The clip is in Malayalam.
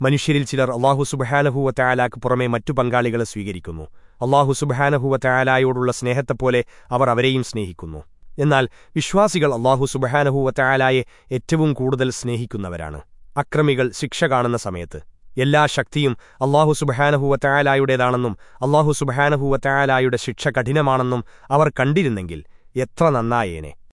മനുഷ്യരിൽ ചിലർ അള്ളാഹു സുബഹാനഹുവ തയാലാക്ക് പുറമെ മറ്റു പങ്കാളികളെ സ്വീകരിക്കുന്നു. അള്ളാഹു സുബഹാനഹുവ തയാലായോടുള്ള സ്നേഹത്തെപ്പോലെ അവർ അവരെയും സ്നേഹിക്കുന്നു. എന്നാൽ വിശ്വാസികൾ അള്ളാഹു സുബഹാനഹുവ തയാലായെ ഏറ്റവും കൂടുതൽ സ്നേഹിക്കുന്നവരാണ്. അക്രമികൾ ശിക്ഷ കാണുന്ന സമയത്ത്. എല്ലാ ശക്തിയും അള്ളാഹു സുബഹാനഹുവ തയാലായുടേതാണെന്നും അള്ളാഹു സുബഹാനഹുവ തയാലായുടെ ശിക്ഷ കഠിനമാണെന്നും അവർ കണ്ടിരുന്നെങ്കിൽ എത്ര നന്നായേനെ.